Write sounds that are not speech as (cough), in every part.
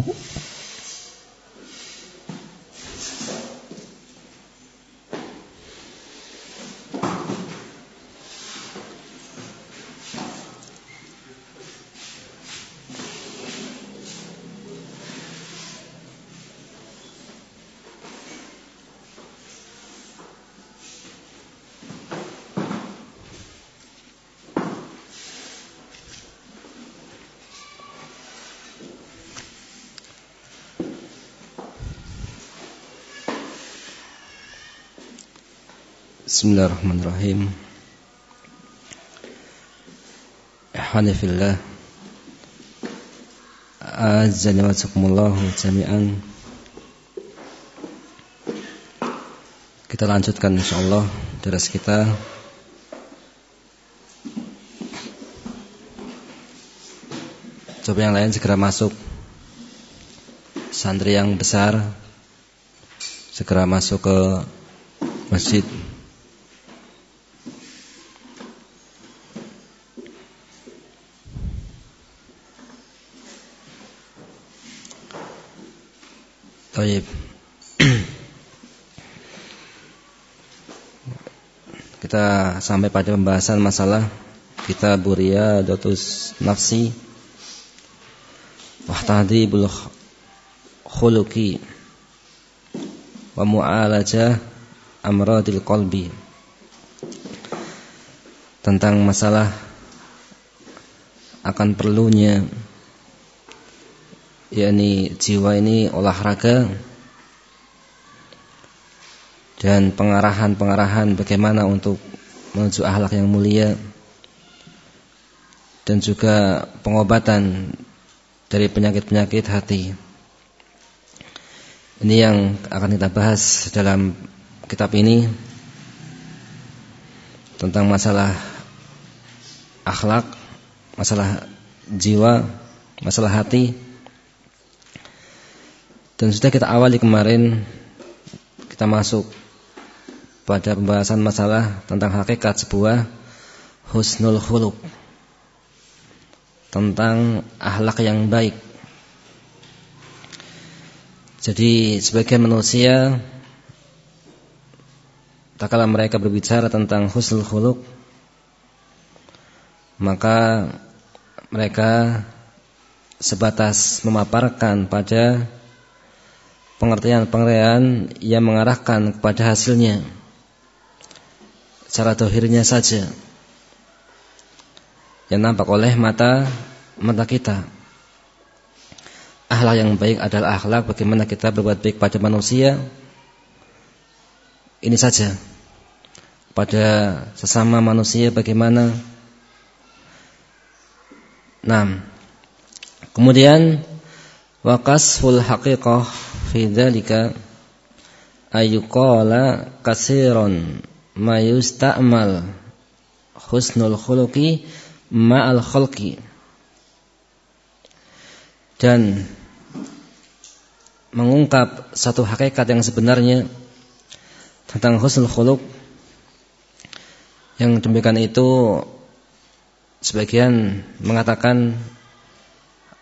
Mm-hmm. Bismillahirrahmanirrahim. Ihwani fillah. Azani wa jami'an. Kita lanjutkan insyaAllah Deres kita. Coba yang lain segera masuk. Santri yang besar Segera masuk ke Masjid Taib. (clears throat) Kita sampai pada pembahasan masalah kita buria dotus nafsi. Wa tahdhibul khuluqi. Wa mu'alaja amradil qalbi. Tentang masalah akan perlunya yakni jiwa ini olahraga dan pengarahan-pengarahan bagaimana untuk menuju akhlak yang mulia dan juga pengobatan dari penyakit-penyakit hati. Ini yang akan kita bahas dalam kitab ini tentang masalah akhlak, masalah jiwa, masalah hati dan sudah kita awali kemarin kita masuk pada pembahasan masalah tentang hakikat sebuah husnul khuluq. Tentang akhlak yang baik. Jadi sebagai manusia tak kala mereka berbicara tentang husnul khuluq maka mereka sebatas memaparkan pada pengertian-pengertian yang mengarahkan kepada hasilnya. Secara dohirnya saja. Yang nampak oleh mata mata kita. Akhlak yang baik adalah akhlak bagaimana kita berbuat baik pada manusia. Ini saja. Pada sesama manusia bagaimana? Nah kemudian waqasful haqiqah fi dzalika ayuqala katsiran ma yusta'mal husnul khuluqi ma'al khalqi dan mengungkap satu hakikat yang sebenarnya tentang husnul khuluq yang demikian itu sebagian mengatakan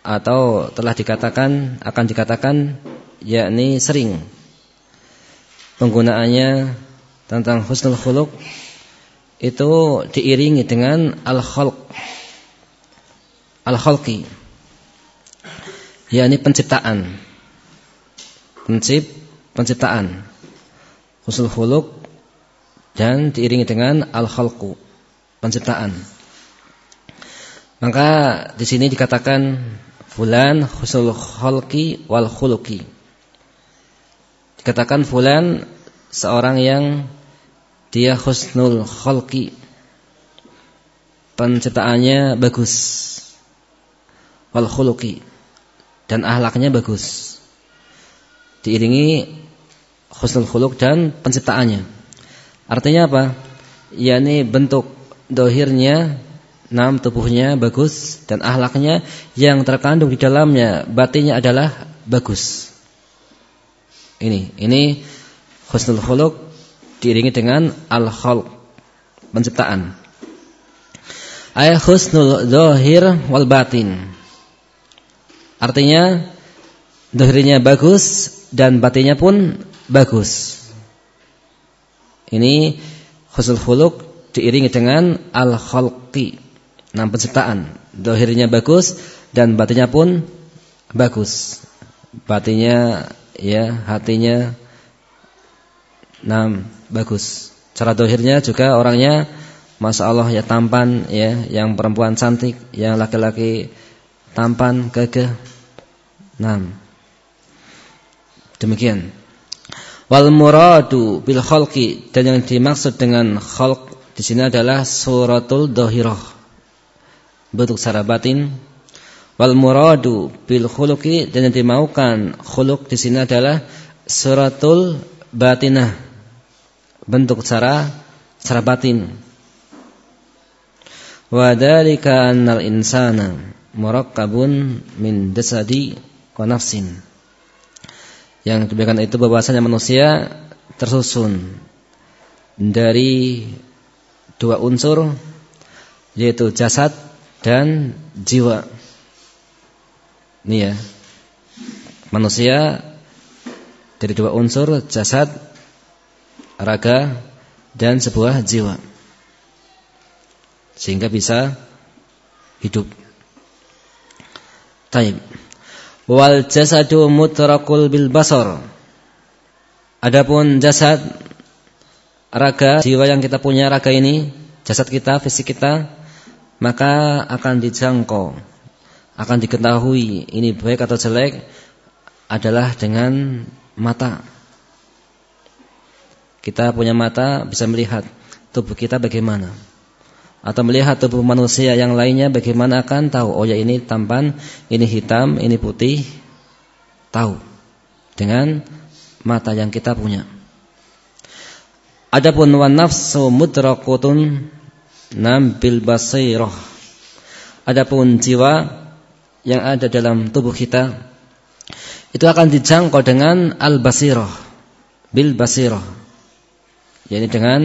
atau telah dikatakan akan dikatakan yakni sering. Penggunaannya tentang husnul khuluq itu diiringi dengan al-khalq. Al-khalqi yakni penciptaan. Pencip penciptaan. Husnul khuluq dan diiringi dengan al-khalqu penciptaan. Maka di sini dikatakan fulan husnul khalqi wal khuluqi Dikatakan fulan seorang yang dia husnul khalqi. Penciptaannya bagus. Wal khuluqi. Dan ahlaknya bagus. Diiringi husnul khuluq dan penciptaannya. Artinya apa? yakni bentuk dohirnya Nam tubuhnya bagus dan ahlaknya yang terkandung di dalamnya batinnya adalah bagus. Ini, ini husnul khuluq diiringi dengan al-khalq, penciptaan. Ayat husnul zahir wal batin. Artinya dohirnya bagus dan batinnya pun bagus. Ini husnul khuluq diiringi dengan al-khalqi, nam penciptaan. Dohirnya bagus dan batinnya pun bagus. Batinnya ya, hatinya nam bagus. Cara dohirnya juga orangnya Masya Allah ya tampan ya, yang perempuan cantik, yang laki-laki tampan, gagah. Nah, demikian. Wal muradu bil khalqi dan yang dimaksud dengan khalq di sini adalah suratul dohirah bentuk secara batin. Wal muradu bil khuluqi dan yang dimaukan khuluq di sini adalah suratul batinah bentuk secara secara batin. Wa dzalika annal insana murakkabun min jasadi wa nafsin. Yang demikian itu bahwasanya manusia tersusun dari dua unsur yaitu jasad dan jiwa. Ini ya. Manusia dari dua unsur jasad, raga dan sebuah jiwa sehingga bisa hidup. Taib. Wal jasadu mutrakul bil basar. Adapun jasad raga jiwa yang kita punya raga ini, jasad kita, fisik kita, maka akan dijangkau, akan diketahui ini baik atau jelek adalah dengan mata. Kita punya mata bisa melihat tubuh kita bagaimana atau melihat tubuh manusia yang lainnya bagaimana akan tahu oh ya ini tampan, ini hitam, ini putih. Tahu dengan mata yang kita punya. Adapun wan nafsu mudrakutun nam bil basirah. Adapun jiwa yang ada dalam tubuh kita itu akan dijangkau dengan al basirah bil basirah. yakni dengan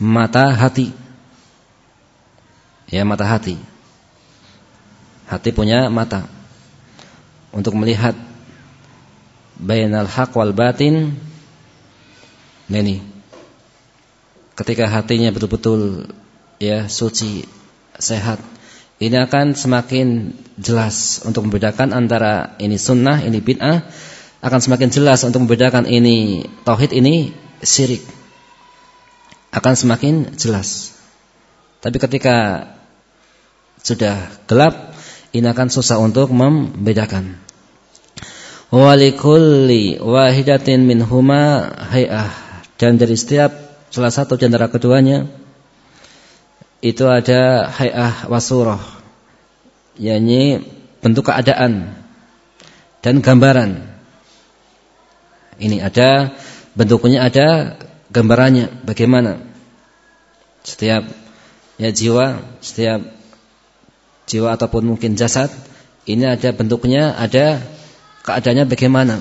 mata hati ya mata hati. Hati punya mata untuk melihat bainal haq wal batin. Nah ini ketika hatinya betul-betul ya suci, sehat, ini akan semakin jelas untuk membedakan antara ini sunnah, ini bid'ah, akan semakin jelas untuk membedakan ini tauhid, ini syirik. Akan semakin jelas. Tapi ketika sudah gelap, ini akan susah untuk membedakan. Walikulli wahidatin min huma hay'ah dan dari setiap salah satu antara keduanya itu ada hay'ah wasurah yakni bentuk keadaan dan gambaran. Ini ada bentuknya ada gambarannya bagaimana setiap ya jiwa setiap jiwa ataupun mungkin jasad ini ada bentuknya, ada keadaannya bagaimana?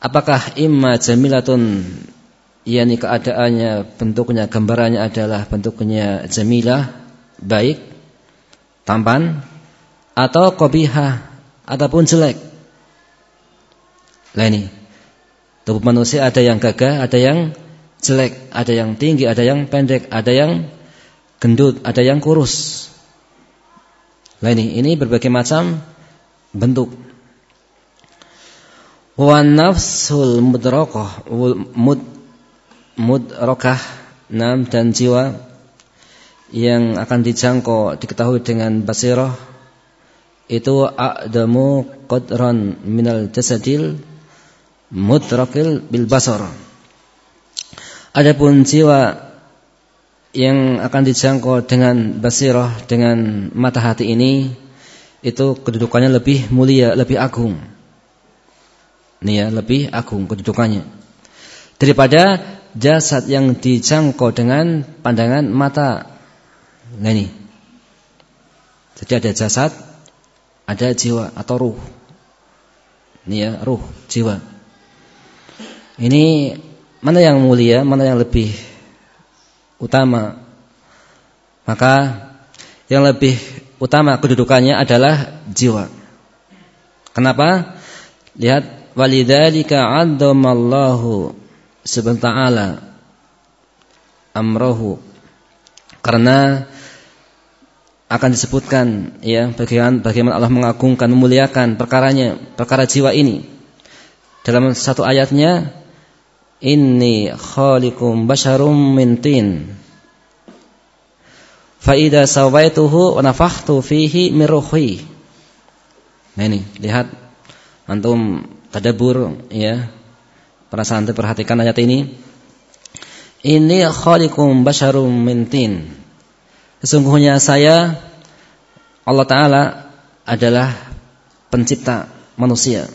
Apakah imma jamilatun yakni keadaannya bentuknya gambarannya adalah bentuknya jamilah baik tampan atau qabihah ataupun jelek. Lah ini tubuh manusia ada yang gagah, ada yang jelek, ada yang tinggi, ada yang pendek, ada yang gendut, ada yang kurus. Nah ini, ini berbagai macam bentuk. Wa nafsul mudrakah mud mudrakah nam dan jiwa yang akan dijangkau diketahui dengan basirah itu a'damu qadran minal jasadil mudrakil bil basar. Adapun jiwa yang akan dijangkau dengan basirah dengan mata hati ini itu kedudukannya lebih mulia, lebih agung. Nih ya, lebih agung kedudukannya. Daripada jasad yang dijangkau dengan pandangan mata. Nah ini. Jadi ada jasad, ada jiwa atau ruh. Ini ya, ruh, jiwa. Ini mana yang mulia, mana yang lebih utama. Maka yang lebih utama kedudukannya adalah jiwa. Kenapa? Lihat walidzalika 'azzamallahu subhanahu ta'ala amrohu. Karena akan disebutkan ya bagaimana bagaimana Allah mengagungkan memuliakan perkaranya perkara jiwa ini. Dalam satu ayatnya inni khaliqum basyarum min tin. Fa idza sawaituhu wa nafakhtu fihi min ruhi. Nah ini lihat antum tadabbur ya para santri perhatikan ayat ini. Ini khaliqum basyarum min tin. Sesungguhnya saya Allah Ta'ala adalah pencipta manusia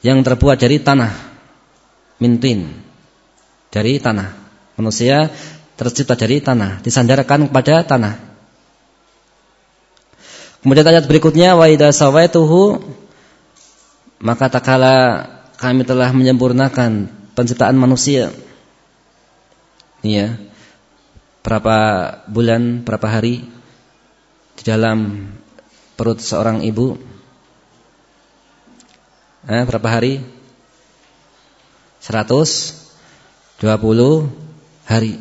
yang terbuat dari tanah mintin dari tanah. Manusia tercipta dari tanah disandarkan kepada tanah. Kemudian ayat berikutnya wa idza sawaituhu maka tak kala kami telah menyempurnakan penciptaan manusia iya berapa bulan, berapa hari di dalam perut seorang ibu? Eh, berapa hari? 120 hari.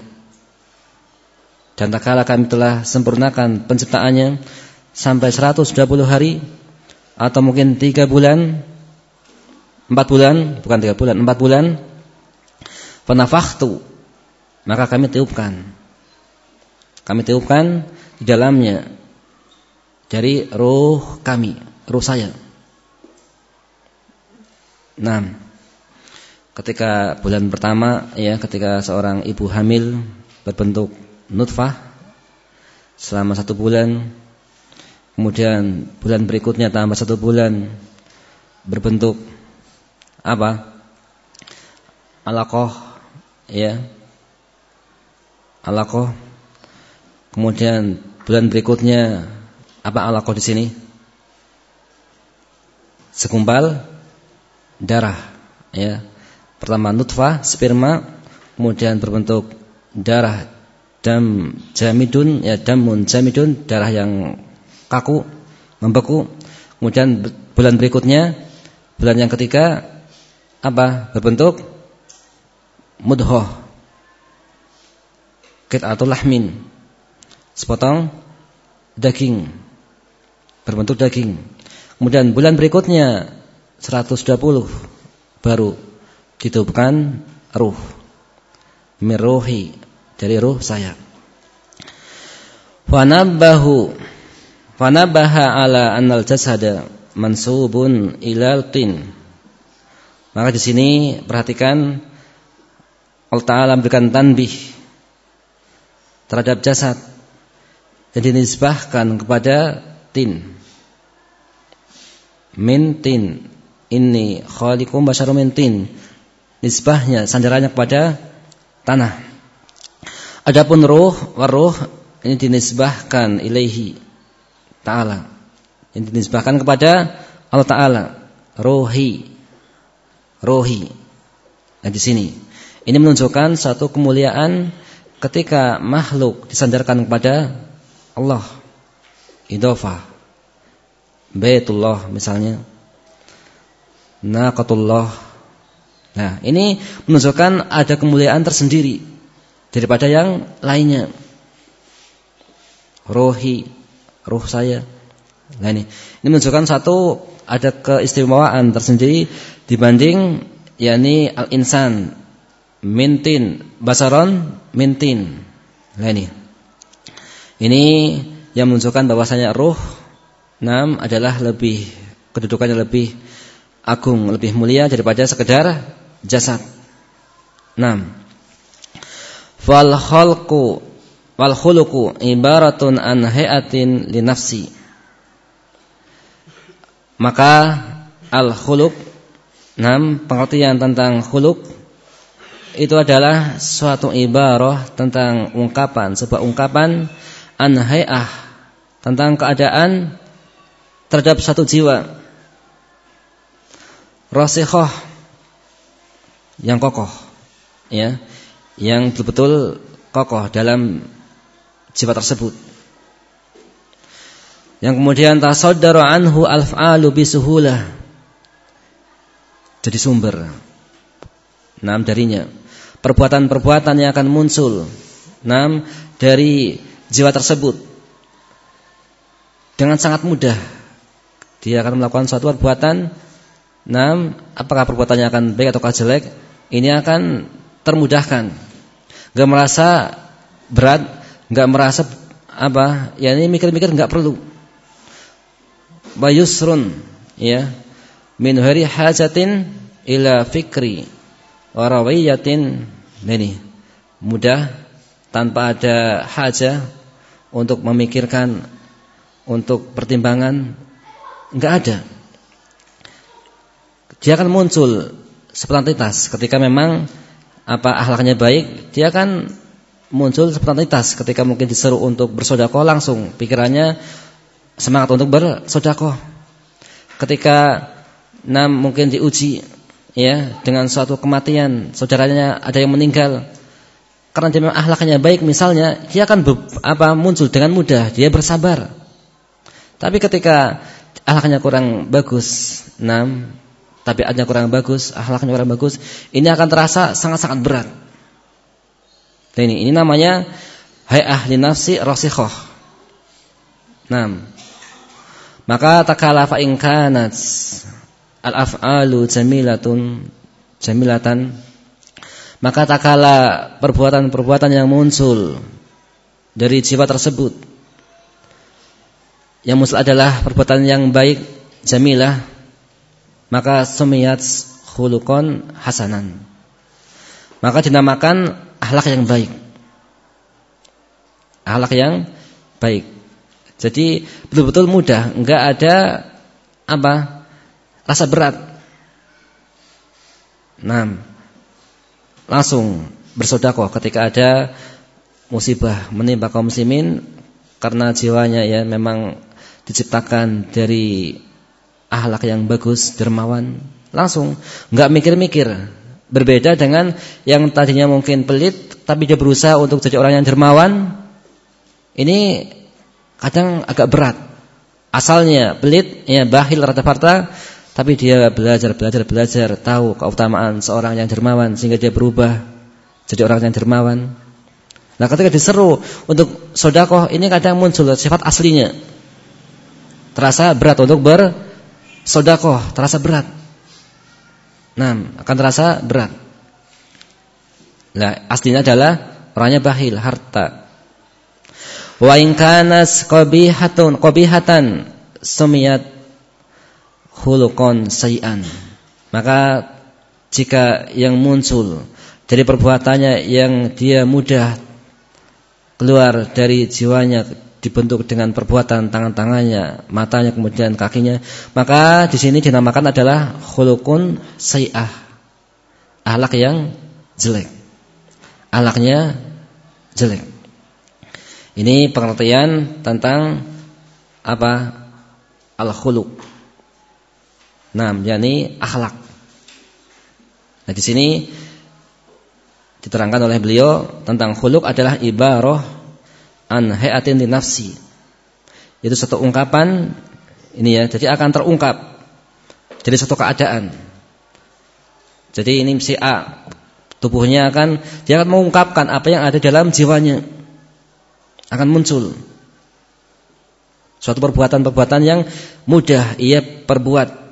Dan tak kala kami telah sempurnakan penciptaannya sampai 120 hari atau mungkin 3 bulan, 4 bulan, bukan 3 bulan, 4 bulan, penafakhtu maka kami tiupkan. Kami tiupkan di dalamnya dari roh kami, roh saya. Nah, ketika bulan pertama ya, ketika seorang ibu hamil berbentuk nutfah selama satu bulan, kemudian bulan berikutnya tambah satu bulan berbentuk apa? Alakoh, ya, alakoh Kemudian bulan berikutnya apa alaqah di sini? Segumpal darah, ya. Pertama nutfah, sperma, kemudian berbentuk darah dam jamidun, ya damun jamidun, darah yang kaku, membeku. Kemudian bulan berikutnya, bulan yang ketiga apa? Berbentuk mudhoh. atau lahmin sepotong daging berbentuk daging. Kemudian bulan berikutnya 120 baru ditubuhkan ruh. Mirohi dari ruh saya. Fanabahu fanabaha ala anal jasada mansubun ilal tin. Maka di sini perhatikan Allah Taala memberikan tanbih terhadap jasad dan dinisbahkan kepada tin. Min tin. Ini khaliqum basyarum min tin. Nisbahnya, sandarannya kepada tanah. Adapun ruh, waruh ini dinisbahkan ilaihi ta'ala. Ini dinisbahkan kepada Allah Ta'ala. Rohi. Rohi. Nah di sini. Ini menunjukkan satu kemuliaan ketika makhluk disandarkan kepada Allah. Idhofah Baitullah misalnya. Naqatullah. Nah ini menunjukkan ada kemuliaan tersendiri Daripada yang lainnya. Rohi. Ruh saya. Nah ini. Ini menunjukkan satu Ada keistimewaan tersendiri Dibanding yakni al-insan Mintin Basaron Mintin Nah ini ini yang menunjukkan bahwasanya roh nam adalah lebih kedudukannya lebih agung, lebih mulia daripada sekedar jasad. Nam. Fal khalqu wal khuluqu ibaratun an hayatin li. Maka al khuluq nam pengertian tentang khuluq itu adalah suatu ibarah tentang ungkapan, sebuah ungkapan an hay'ah tentang keadaan terhadap satu jiwa. Rasikhah yang kokoh ya yang betul-betul kokoh dalam jiwa tersebut. Yang kemudian tasaddaru anhu al-fa'alu bisuhulah. Jadi sumber. Nam darinya. Perbuatan-perbuatan yang akan muncul. Nam dari jiwa tersebut. Dengan sangat mudah. Dia akan melakukan suatu perbuatan. Nam, apakah perbuatannya akan baik atau jelek? Ini akan termudahkan. Gak merasa berat, gak merasa apa? Ya ini mikir-mikir gak perlu bayusrun ya min hari hajatin ila fikri wa rawiyatin ini mudah tanpa ada hajah untuk memikirkan untuk pertimbangan enggak ada. Dia akan muncul spontanitas. Ketika memang apa akhlaknya baik dia akan muncul spontanitas. Ketika mungkin diseru untuk bersedekah langsung pikirannya semangat untuk bersedekah. Ketika nam mungkin diuji ya dengan suatu kematian, saudaranya ada yang meninggal. Karena dia memang akhlaknya baik misalnya, dia akan be, apa muncul dengan mudah, dia bersabar. Tapi ketika akhlaknya kurang bagus, nam tabiatnya kurang bagus, akhlaknya kurang bagus, ini akan terasa sangat-sangat berat. Nah ini, ini namanya hai ahli nafsi rasikhah. Nah, maka takala fa al-af'alu jamilatun jamilatan. Maka takala perbuatan-perbuatan yang muncul dari jiwa tersebut yang muncul adalah perbuatan yang baik jamilah maka sumiyat khuluqan hasanan. Maka dinamakan akhlak yang baik. Akhlak yang baik. Jadi betul-betul mudah, enggak ada apa? Rasa berat. Nah, langsung bersodakoh ketika ada musibah menimpa kaum muslimin karena jiwanya ya memang diciptakan dari ahlak yang bagus, dermawan, langsung enggak mikir-mikir. Berbeda dengan yang tadinya mungkin pelit tapi dia berusaha untuk jadi orang yang dermawan. Ini kadang agak berat. Asalnya pelit, ya bahil rata-rata, tapi dia belajar, belajar, belajar, tahu keutamaan seorang yang dermawan sehingga dia berubah jadi orang yang dermawan. Nah, ketika diseru untuk sodakoh ini kadang muncul sifat aslinya. Terasa berat untuk bersodakoh, terasa berat. Nah, akan terasa berat. Nah, aslinya adalah orangnya bahil, harta. Wa in kanas qabihatun qabihatan khuluqan sayan. Maka jika yang muncul dari perbuatannya yang dia mudah keluar dari jiwanya dibentuk dengan perbuatan tangan-tangannya, matanya kemudian kakinya, maka di sini dinamakan adalah khuluqun sayyah. Alak yang jelek. Alaknya jelek. Ini pengertian tentang apa? Al-khuluq. Nah, yakni akhlak. Nah, di sini diterangkan oleh beliau tentang khuluq adalah ibarah an hayatin li nafsi. Itu satu ungkapan ini ya, jadi akan terungkap jadi satu keadaan. Jadi ini si A tubuhnya akan dia akan mengungkapkan apa yang ada dalam jiwanya akan muncul suatu perbuatan-perbuatan yang mudah ia perbuat.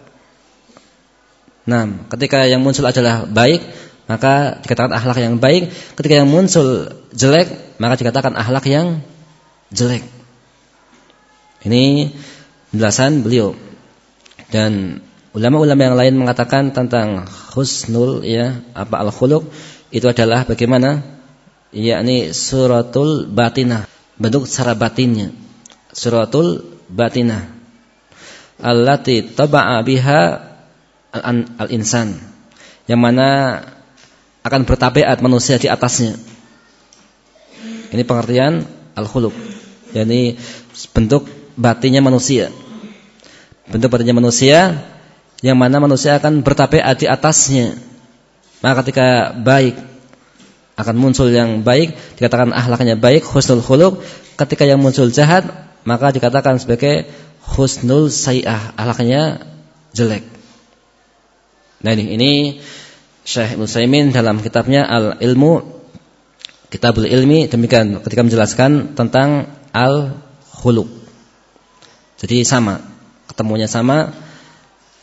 Nah, ketika yang muncul adalah baik, maka dikatakan akhlak yang baik. Ketika yang muncul jelek, maka dikatakan akhlak yang jelek. Ini penjelasan beliau. Dan ulama-ulama yang lain mengatakan tentang husnul ya, apa al-khuluq itu adalah bagaimana? yakni suratul batinah bentuk secara batinnya. Suratul batinah. Allati taba'a biha al-insan. Yang mana akan bertabiat manusia di atasnya. Ini pengertian al-khuluq. Yani bentuk batinnya manusia. Bentuk batinnya manusia yang mana manusia akan bertabiat di atasnya. Maka ketika baik akan muncul yang baik, dikatakan ahlaknya baik, husnul khuluq. Ketika yang muncul jahat, maka dikatakan sebagai husnul sayyah, akhlaknya jelek. Nah ini, Syekh Musaimin dalam kitabnya Al-Ilmu Kitabul Ilmi demikian ketika menjelaskan tentang al-khuluq. Jadi sama, ketemunya sama,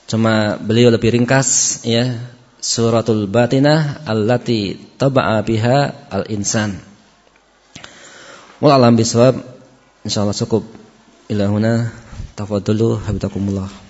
cuma beliau lebih ringkas ya. Suratul Batinah allati taba'a biha al-insan. Wallahu a'lam bishawab. Insyaallah cukup ilahuna tafadhalu habitakumullah.